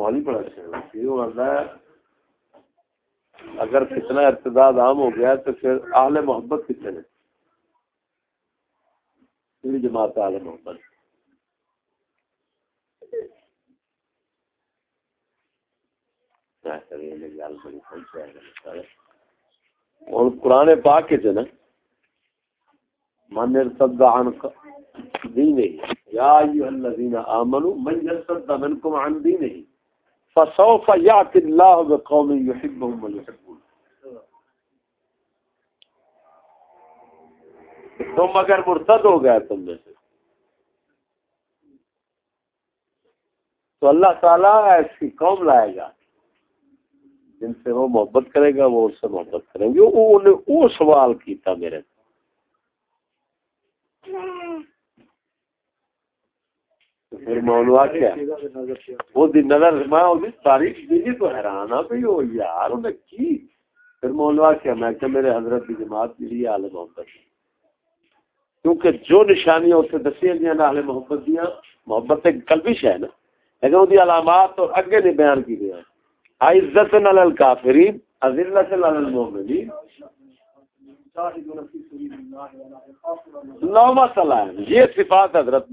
مالی بڑا اچھا ہے۔ اگر کتنا ارتداد عام ہو گیا تو پھر اہل محبت کتنے جماعت اہل محبت۔ اور قرآن پاک کے جو نا من ارتد عن دینه یا من عن دینه فسوف ياتي الله بقوم يحبهم ويحبون. تم اگر مرتد ہو گئے تم میں سے، تو اللہ تعالیٰ ایسی قوم لائے گا جن سے وہ محبت کرے گا، وہ اس سے محبت کریں گے۔ وہ سوال کیتا میرے۔ پھر کیا وہ نظر، میں تاریخ دی تو حیران ہاں یار کی؟ پھر کیا میں کہ میرے حضرت کی جماعت کے لیے عالم محبت کیونکہ جو نشانیاں اسے دسی گیا نا محبت دیا محبت ایک کلبش ہے نا۔ لیکن وہ علامات اور اگے نہیں بیان کی گیا عزت نل کافرین عزلت نل المومنین نو مسئلہ ہے۔ یہ صفات حضرت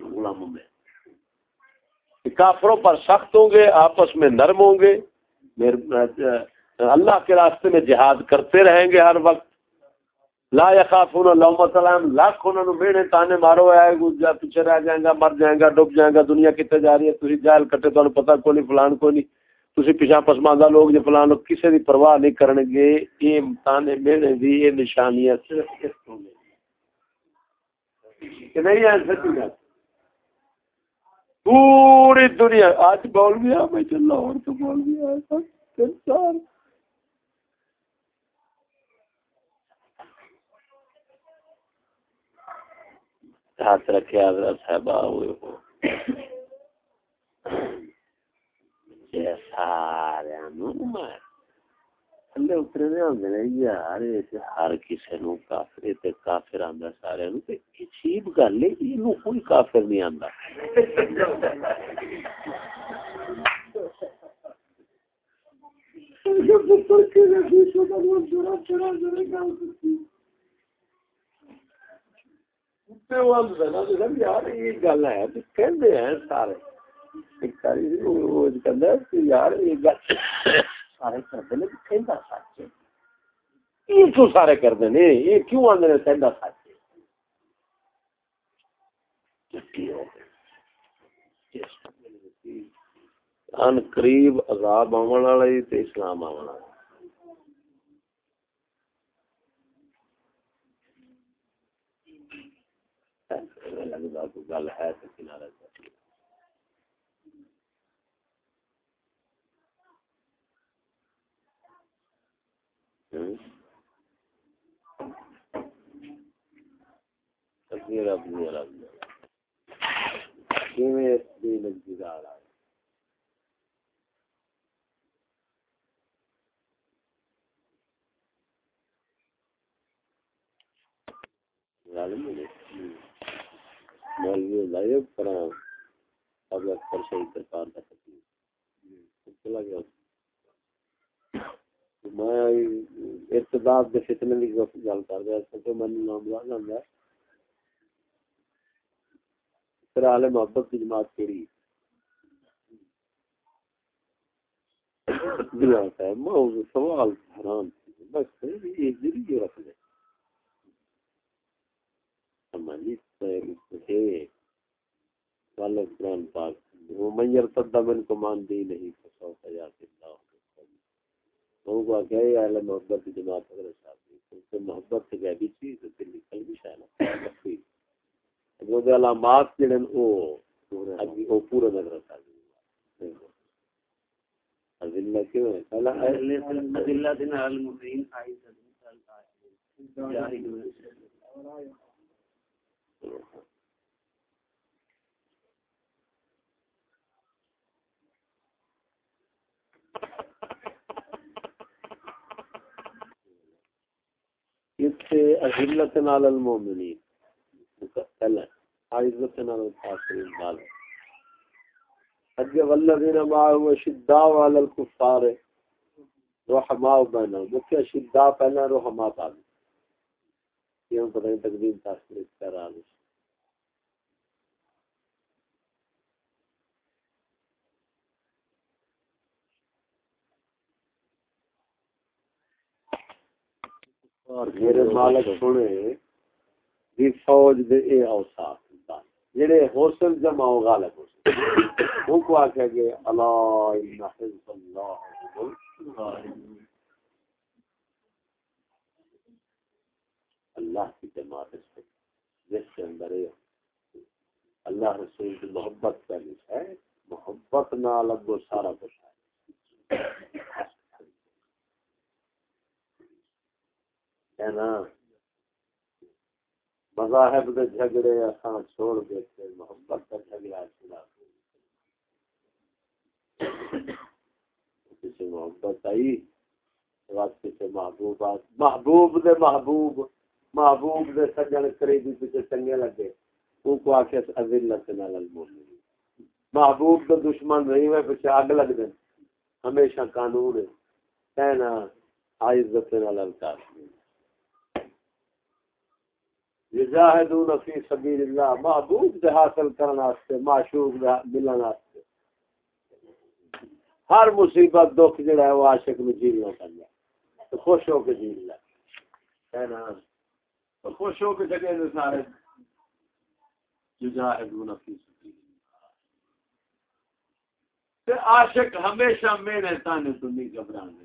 غلاموں میں۔ کافروں پر سخت ہوں گے، آپس میں نرم ہوں گے۔ اللہ کے راستے میں جہاد کرتے رہیں گے ہر وقت۔ لا یخافون اللہم السلام لاکھ انہوں نے بیڑے تانے مارو آئے گا پیچھے رہ جائیں گا، مر جائیں گا، ڈوب جائیں گا، دنیا کتنے جا رہی ہے تھی جائل کٹے تو پتہ کوئی نہیں، فلان کوئی نہیں۔ تسی پیچھا پسماندہ لوگ جو فلان لوگ کسی دی پرواہ نہیں کرن گے یہ امتحانے میرے دی یہ نشانیاں صرف کس کو کہ نہیں ہے سچی بات؟ پوری دنیا، آج بول گیا، میں چل لاہور تو بول گیا تین چار ہاتھ رکھے حضرت صاحبہ ہوئے ہو سارے تھلے گل یار یہ گل ہے کہ سارے سارے کرتے یہ کیوں آدھے سچ ان قریب عذاب آن والا اسلام آن والا لگتا گل ہے کنارے تقدیر اپنی کیویں مولوی لائے اب اکثر شہید سرکار کا چلا گیا۔ میں ارتداد دے فتنے دی گل کر رہا ہوں۔ کہ میں نام لا جاندا ہے پھر عالم محبت کی جماعت کیڑی ہے؟ جی ہاں موضوع سوال حرام بس یہ ذریعہ رکھ ہے قرآن پاک وہ من کو مان دی نہیں فسو اللہ کو اہل محبت کی جماعت صاحب محبت سے چیز دل نکل بھی شاید۔ وہ دے علامات جڑے او وہ پورا نظر آتا ہے؟ اذلہ کیوں ہے؟ کلا اذلہ دین المؤمنین عزلت نال عزت اگے والذین علی الکفار رحماء پہلا رحماء بعد یہ پتہ نہیں تقدیم تاثیر میرے مالک سنے بھی فوج دے اے اوصاف جڑے حوصل جمع ہو، غالب ہو۔ وہ کو آکھیا کہ اللہ ان حزب اللہ اللہ کی جماعت ہے جس کے اندر ہے۔ اللہ رسول کی محبت کا ہے، محبت نہ الگ وہ سارا کچھ ہے۔ ہے نا مذاہب کے جھگڑے اساں چھوڑ دیتے، محبت کا جھگڑا چھڑا کسی محبت آئی وقت سے محبوب محبوب دے محبوب محبوب دے سجن قریبی پیچھے چنگے لگے، ان کو آخر عزلت نال المؤمنین محبوب تو دشمن نہیں ہوئے پیچھے اگ لگ دیں ہمیشہ قانون ہے۔ کہنا عزت نال الکافرین۔ یجاہدون فی سبیل اللہ محبوب دے حاصل کرنا واسطے، معشوق دے ملن واسطے۔ ہر مصیبت، دکھ جڑا ہے، وہ عاشق نو جیلنا پڑتا تو خوش ہو کے جیل لے۔ کہنا تو خوش ہو کے جگہ دے سارے۔ یجاہدون فی سبیل تے عاشق ہمیشہ میں میرے تانے تو نہیں گھبرانے۔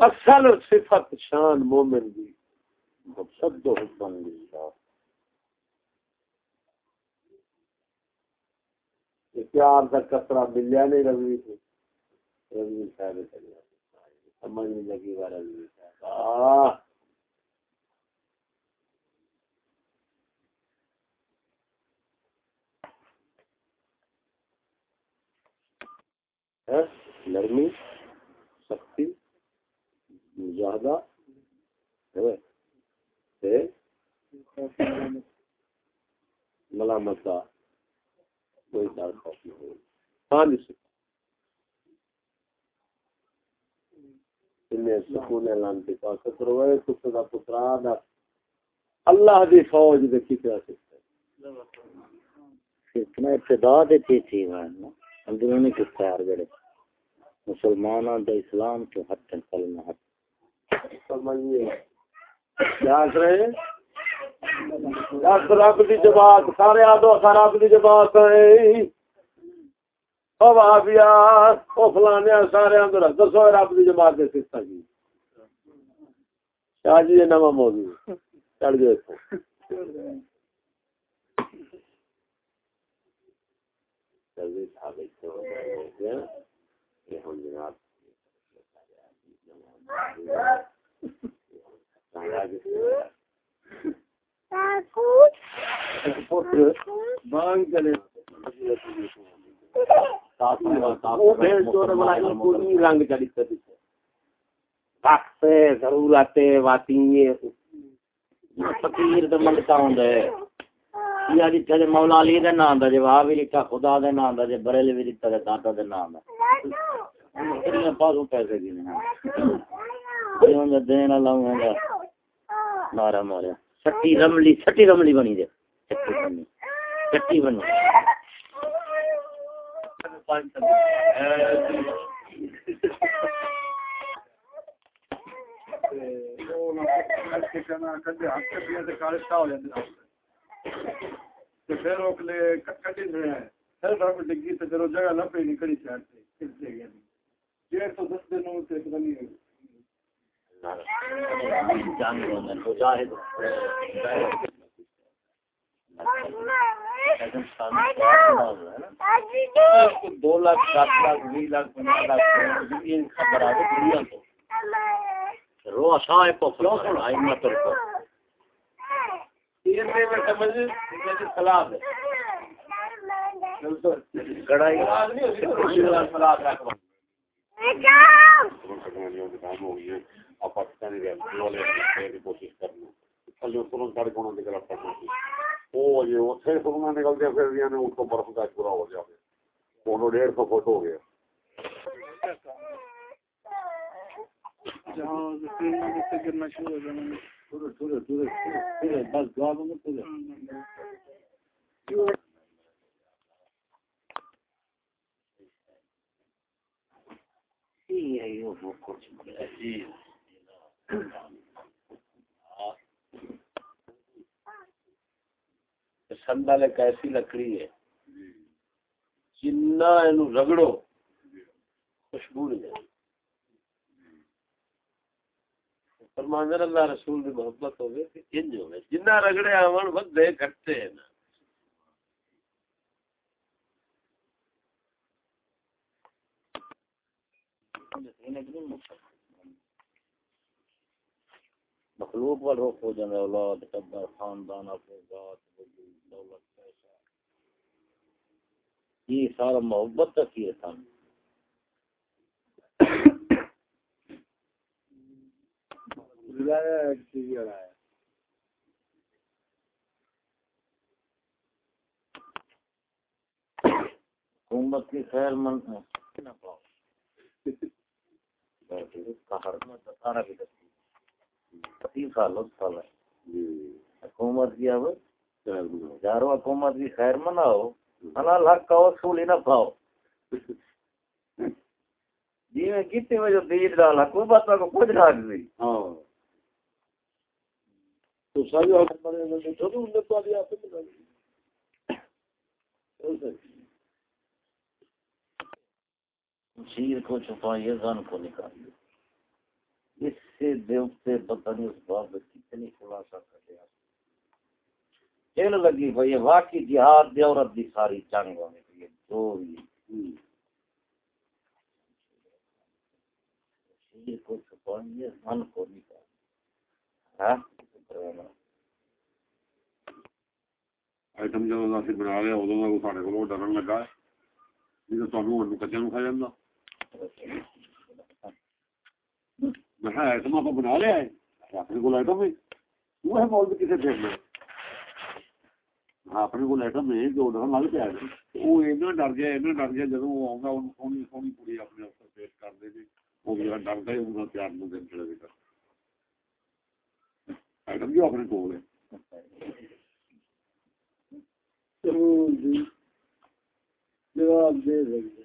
اصل صفت شان مومن دی۔ مقصد و حکم للہ پیار کا کترا ملیا نہیں روی تھی روی صاحب سمجھ نہیں لگی وہ روی صاحب۔ ہاں، نرمی، سختی۔ مجاہدہ ملامت کا کوئی ڈر خوف نہ ہو۔ ہاں جی، سکون۔ اعلان پترا اللہ دی فوج دے کی طرح ابتدا دے تھی تھی اندرونی مسلمانوں دا اسلام تو حد تک کلمہ حد رب دی جماعت سارے آدھو رب دی جماعت فلانے سارے اندر دسو رب دی جماعت دے سستا جی شاہ جی نواں موضوع چڑھ جائے جناب رنگ وقت ضرورت فقیر تے منگتا ہوندا ہے یا لکھا مولا علی دے نام دا جواب بھی لکھا خدا دے نام دا جے بریلوی بھی لکھا دے داتا دے نام دا پاسوں پیسے دین مارا مارا سٹی رملی سٹی رملی بنی دے۔ سٹی بنی۔ جگہ لپے نہیں کری چاہتے ڈیڑھ سو دس دنوں سے مجاہد دو لاکھ سات لاکھ بھی لاکھ پندرہ لاکھ یہ خبر آ دنیا رو آسان ہے پوکھ سمجھ ہے رکھ کوشش کرنا تھلو ترنت سارے کونوں کی طرف کرنا وہ جی اتنے سرما نکلتے پھر بھی اس کو برف کا پورا ہو جائے وہ ڈیڑھ سو فٹ ہو گیا گرنا شروع ہو جانا بس دعا دوں جی سندل ایک ایسی لکڑی ہے۔ جنا رگڑو، خوشبو نہیں جائے فرماندر اللہ رسول کی محبت ہوگی کہ انج ہوگی۔ جنا رگڑے آون ودے گھٹتے ہیں۔ نا مخلوق وال رخ ہو جانا اولاد قدر خاندان ذات دولت پیسہ. یہ سارا محبت کا کی تھا۔ حکومت کی خیر مند نہ سال ہے۔ حکومت کی اب۔ یارو حکومت کی خیر مناؤ۔ کا اصول ہی نہ پاؤ۔ جی میں بجے دیر ڈال حکومت کو کچھ نہ دی۔ ہاں۔ تو ساری حکومت تو ان نے تو آپ شیر کو چھپائیے زن کو نکالیے۔ اس سے دیوتے پتہ نہیں اس باب کتنی خلاصہ کر لیا۔ چل لگی بھائی واقعی جہاد دی عورت دی ساری جنگ ہونے کی جو بھی شیر کو چھپائیے زن کو نکالیے ہاں؟ آئٹم جب اسی بنا لیا ادو میں سارے کو ڈرن لگا نہیں تو تمہیں کچھ کھا جانا میں آئٹم آپ بنا لیا ہے اپنے کو آئٹم ہے وہ ہے مول کسے پھیرنا ہاں اپنے کو آئٹم ہے جو ڈر لگ پیا وہ ایسا ڈر گیا ایسا ڈر گیا جب وہ آؤں گا سونی سونی کڑی اپنے افسر پیش کر دے گی۔ وہ میرا ڈر گیا انہوں نے پیار دن چلے گا آئٹم جو اپنے کول ہے۔ چلو جی جواب دے دیں گے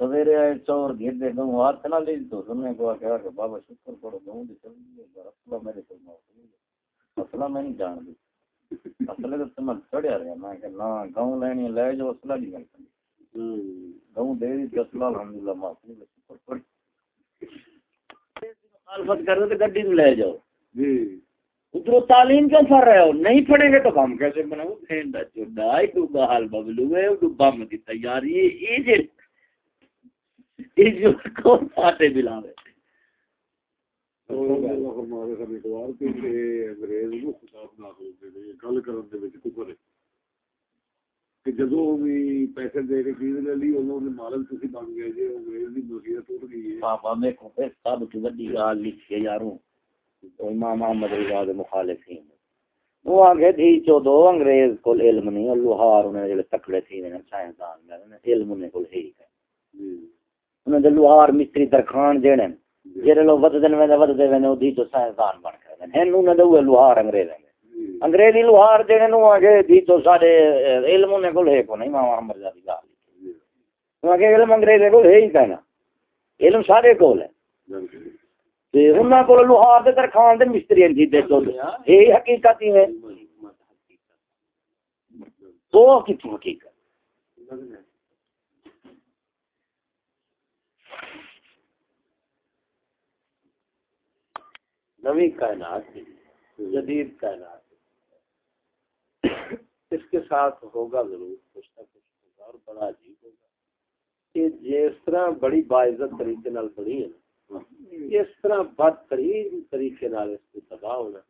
سویرے آئے چور گھر دے گاؤں ہاتھ نہ لے تو سننے کو کہا کہ بابا شکر کرو گاؤں دی چل رسولہ میرے کو موت مسئلہ میں نہیں جان دی۔ اصل تو تم چڑیا رہا میں کہ نہ گاؤں لینی لے جو اصلہ نہیں گل گاؤں دے دی اصلہ الحمدللہ معاف نہیں شکر کر مخالفت کر رہے تو گڈی میں لے جاؤ۔ جی۔ ادھر تعلیم کیوں پڑھ رہے ہو؟ نہیں پڑھیں گے تو کام کیسے بناؤ پھینڈا چوڈا ڈوبا حال ببلو ہے بم کی تیاری یہ جی کون جدو بھی پیسے دے کے چیز لے لی انہوں نے مالک بن گئے جی انگریز مصیبت ٹوٹ گئی ہے۔ میں سب بڑی گال لکھی ہے یاروں امام محمد رضا دے مخالفین۔ وہ آگے تھی چودو انگریز کو علم نہیں لوہار انہیں جڑے تکڑے تھی سائنسدان علم انہیں کو ہے انہیں دے لوہار مستری درخان جڑے جڑے لوگ ود دن میں ود دے ونے اودی تو سائنسدان بن گئے ہیں انہیں دے وہ لوہار انگریز ہیں۔ انگریزی لوہار جڑے نو اگے دی تو سارے علم نے کول ہے کو نہیں، ماں مرزا دی۔ گل نو اگے علم انگریزی کول ہے ہی کہنا۔ علم سارے کول ہے۔ تے انہاں کول لوہار دے ترخان دے مستری جی دے تو ہے حقیقت ہی ہے۔ تو کتنی حقیقت؟ کائنات جدید کائنات اس کے ساتھ ہوگا ضرور کچھ نہ کچھ ہوگا اور بڑا عجیب ہوگا کہ جس طرح بڑی باعزت طریقے نال بڑی ہے نا اس طرح بدترین طریقے نال اس کو تباہ ہونا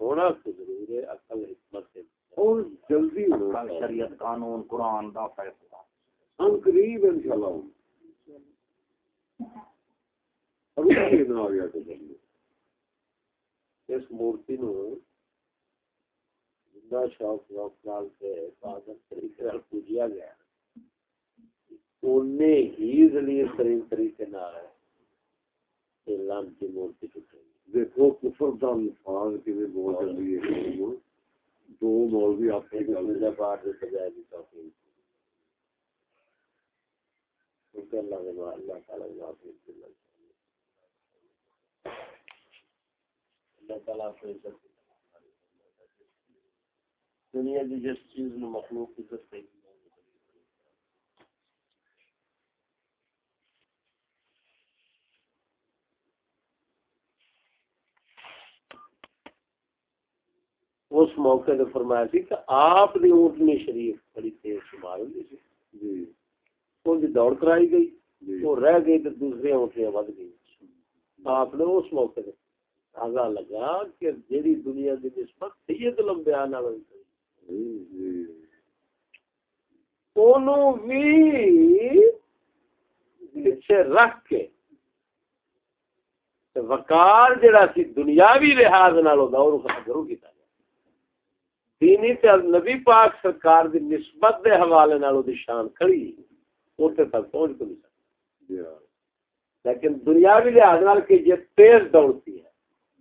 ہونا تو ضرور ہے عقل حکمت سے۔ اور جلدی شریعت قانون قرآن دا فیصلہ۔ ہم قریب انشاءاللہ۔ اس مورتی نو زندہ شوق شوق نال سے عبادت طریقے نال پوجیا گیا اونے ہی ذلیل ترین طریقے نال اعلان کی مورتی ٹوٹے دیکھو کفر دا الفاظ کیویں بول جاندی ہے؟ دو مولوی آپ کے مرزا بار دے سجائے دی توفیق اللہ اللہ تعالی اللہ اللہ تعالیٰ کو عزت دنیا کی جس چیز میں مخلوق عزت اس موقع نے فرمایا کہ آپ نے اونٹنی شریف بڑی تیز شمار ہوئی جی۔ ان کی دوڑ کرائی گئی وہ رہ گئی تو دوسری اونٹیاں ود گئی۔ آپ نے اس موقع نے آگا لگا کہ جیڑی دنیا کی نسبت سید لمبیا نہ پیچھے رکھ کے وکار جڑا سی دنیاوی لحاظ نال ہوندا او ضرور کیتا دینی تے نبی پاک سرکار دی نسبت دے حوالے نال دی شان کھڑی اوتے تک پہنچ نہیں سکتی لیکن دنیاوی لحاظ نال کہ یہ تیز دوڑتی ہے۔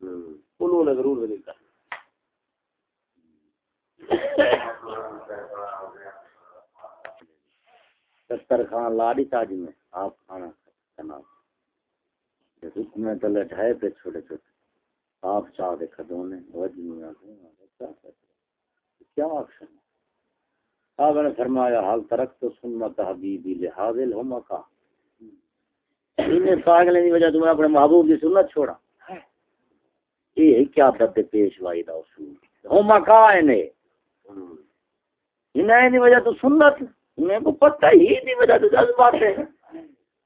انہوں نے ضرور دلیل کر دسترخوان لاڑی تاج میں آپ کھانا کھانا میں تلے ڈھائے پہ چھوٹے چھوٹے، آپ چاہ دے کھدونے وجنی آتے کیا آکشن آپ نے فرمایا، حال ترک تو سنت حبیبی لحاظ الہمہ کا انہیں پاگلیں دی وجہ تمہیں اپنے محبوب کی سنت چھوڑا۔ یہ کیا بد پیشوائی دا اصول ہم مکائنے انہیں نہیں وجہ تو سنت، انہیں کو پتہ ہی نہیں وجہ تو جذبات ہے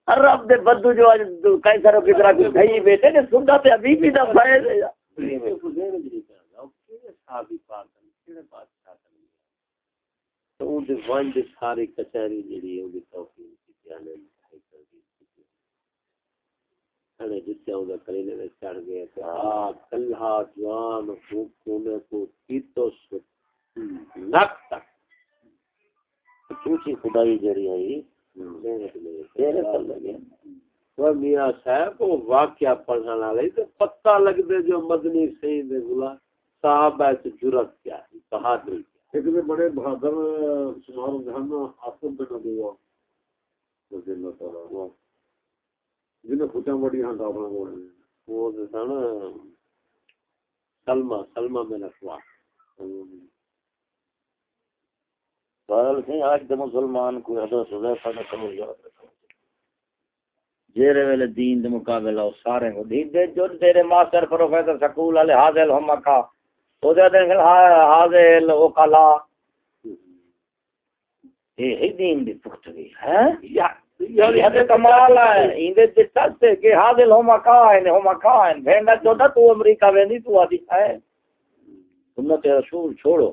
ہر رب دے بدو جو آج کئی ساروں کی طرح کچھ کھئی بیٹے نے سنت ابھی بھی دا فائد ہے تو ان دے وان دے سارے کچہری جڑی ہے ان دی توفیق کی کیا جانے۔ کھڑے جتنے ہوں گے کرینے میں چڑھ گئے کہ آہ کلہا جوان خوب کونے کو کیتو سکت لک تک۔ چوچی خدای جڑی آئی وہ میاں صاحب وہ واقعہ پڑھنا نہ لئی تو پتہ لگ دے جو مدنی سید گلا صحابہ سے جرت کیا ہے بہادری ایک بڑے بہادر شمار جہان آسم پہ نہ دیا رضی اللہ تعالیٰ۔ جنہیں خودیاں بڑی ہاں دابنا بول رہے ہیں وہ دیتا نا سلمہ سلمہ میں نفوا بہرحال سے آج دے مسلمان کوئی حضرت حضیفہ نے کلو یاد جیرے ویلے دین دے مقابلہ او سارے کو دین دے جو تیرے ماسٹر پروفیسر سکول والے حاضر ہم کا تو دے دے حاضر او کلا یہ ہی دین دی پختگی ہے یا کمال ہے اندے کہ حاضر ہو مکائن ہو مکائن بھینڈا چودا تو امریکہ ویندی تو آدھی ہے۔ سنت رسول چھوڑو،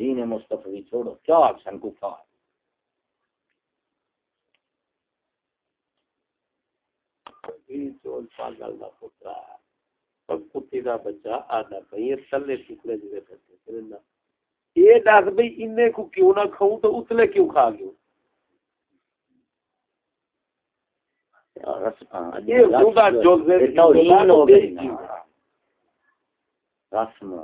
دین مصطفی چھوڑو، کیا اکشن کو کھا ہے پاگل دا پترا سب کتی دا بچہ آدھا پہیر تلے ٹکڑے جوے کرتے یہ دس بھئی انہیں کو کیوں نہ کھاؤں تو اتلے کیوں کھا گیوں رسم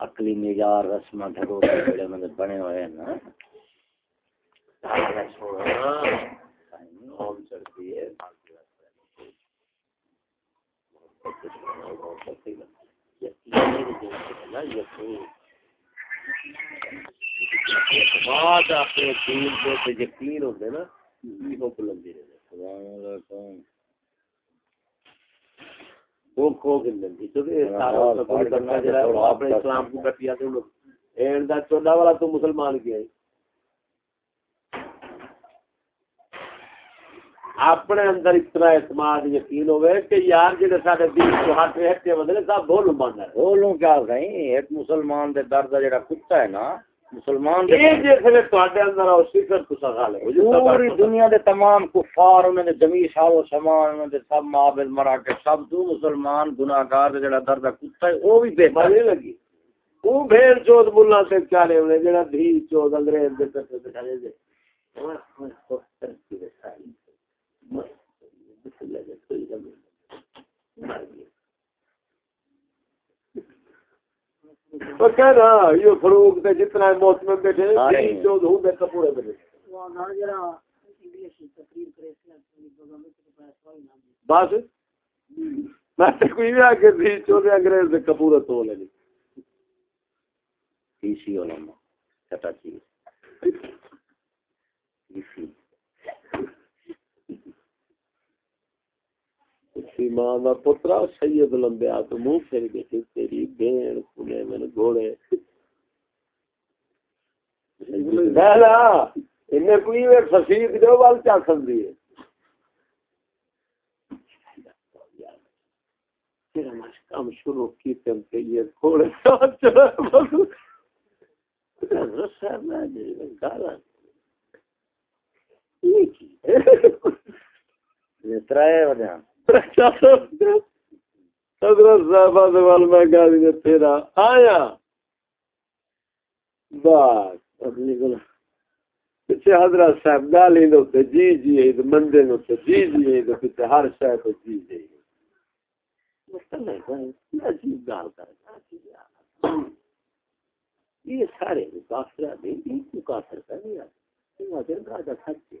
عقلی معیار رسم ڈھگو کے جڑے مطلب بنے ہوئے ہیں نا۔ یقین ہوتے نا۔ بلندی اسلام کو کٹیا تو والا تو مسلمان کیا اپنے اندر اتنا اعتماد یقین ہوئے کہ یار جی سارے دین کو ہاتھ ہٹے بدلے سب بولوں مان بولوں کیا کہیں، ایک مسلمان دے درد جڑا کتا ہے نا مسلمان پوری دنیا دے تمام کفار انہوں نے جمی شاہ و سمان انہوں نے سب معابد مرا کے سب تو مسلمان گناہگار دے جڑا درد کتا ہے وہ بھی بے نہیں لگی۔ وہ بھیڑ چود ملا سے چالے ہوئے جڑا دھی چود انگریز دے پیسے بٹھائے دے۔ تو کہنا یہ فروغ دے جتنا موت میں بیٹھے جو دھوں دے کپورے بیٹھے۔ بس؟ میں تے کوئی بھی آگے تھی چودے انگریز دے کپورے تو لے لی تیسی علماء چھتا چیز۔ تیسی ماں کا پترا سید لمبیا تو منہ پھر گئی تیری بین کنے میں گھوڑے۔ کوئی فصیح جو بال چا سکتی ہے۔ کام شروع جی، کی تم کے یہ تھوڑے ترائے وجہ۔ حضرت صاحب میں گاڑی نے تیرا آیا بس اپنی گلا پیچھے حضرت صاحب گالی نے جی جی ہے مندے نے جی جی ہے پیچھے ہر شہر کو جی جی عجیب گال کر یہ سارے کافر نہیں کافر کر نہیں سچے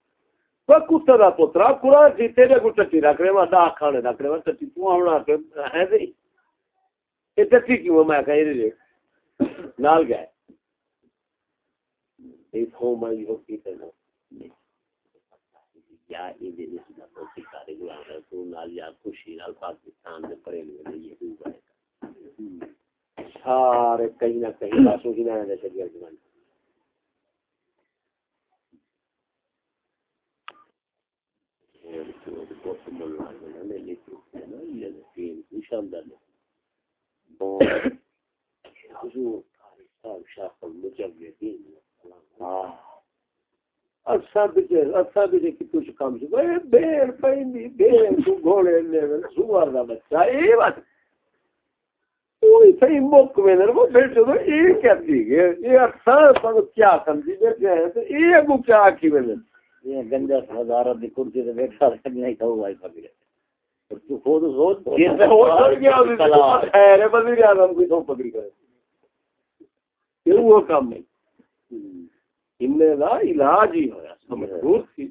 کتے کا پوترا پورا جیتے دے کو ٹٹی رکھ رہے دا کھانے رکھ رہے ٹٹی تو ہونا کہ ہے نہیں یہ ٹٹی کیوں میں کہہ رہی نال گئے یہ فو میں یہ کی کرنا یا یہ دے نسبت تو سکارے گلام ہے تو نال یا خوشی نال پاکستان دے پرے لے یہ ہو گئے سارے کہیں نہ کہیں باسوں کی نہ دے چلیے جوان realizzazione possono andare nell'elettrofena e nel tempo, diciamo Bon, huzur tarihsel ki tuşu kamçı. Beğer, payın, beğer, bu gol ellerine, su var da mesela. İyi bak. ਉਹ ਸਹੀ ਮੁੱਕ ਵੇਨਰ ਉਹ ਫਿਰ ਜਦੋਂ ਇਹ ਕਰਦੀ ਹੈ ਇਹ ਅਰਥਾਂ ਸਾਨੂੰ ਕੀ ਆਖਣ ਦੀ ਬੈਠੇ ਹੈ ਤੇ ਇਹ یہ گنجا ہزار دی کرسی تے بیٹھا نہیں تو وائی پکڑے تو خود سوچ یہ ہو گیا خیر وزیر اعظم کوئی تو پکڑی کرے۔ یہ وہ کام نہیں۔ ان دا علاج ہی ہویا مجبور تھی۔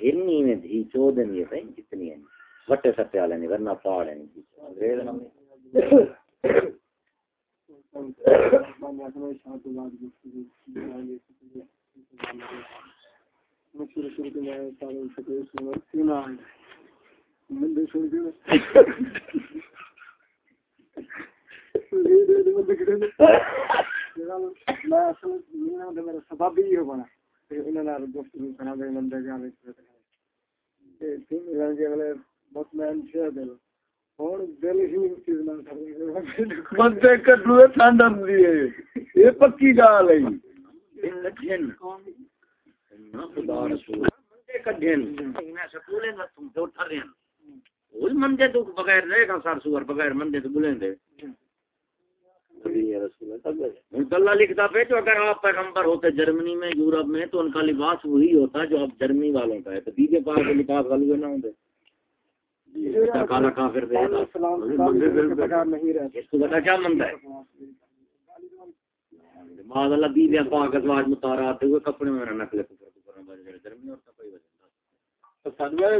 ہرنی میں دھی چودن یہ بھائی کتنی ہیں۔ وٹے سٹے والے نہیں ورنہ پاڑ ہیں انگریز سبب ہی ہو بنا بندے کٹو ٹھنڈ آدھی ہے۔ یہ پکی گال ہے۔ کڈھن نہ خدا رسول۔ منجے کڈھن میں سکولے نہ تم جو ٹھرین وہ منجے تو بغیر رہے گا سر سور بغیر منجے تو بلیں دے۔ اللہ لکھتا پہ تو اگر آپ پیغمبر ہوتے جرمنی میں یورپ میں تو ان کا لباس وہی ہوتا جو اب جرمنی والوں کا ہے۔ تو دیجیے کے لباس والے نہ ہوتے کالا کافر دے۔ اس کو بتا کیا منتا ہے؟ بعد اللہ بیوی پاک ازواج متارات ہوئے کپڑے میں نہ کفر کفر میں جرمنی اور کوئی وجہ سانوے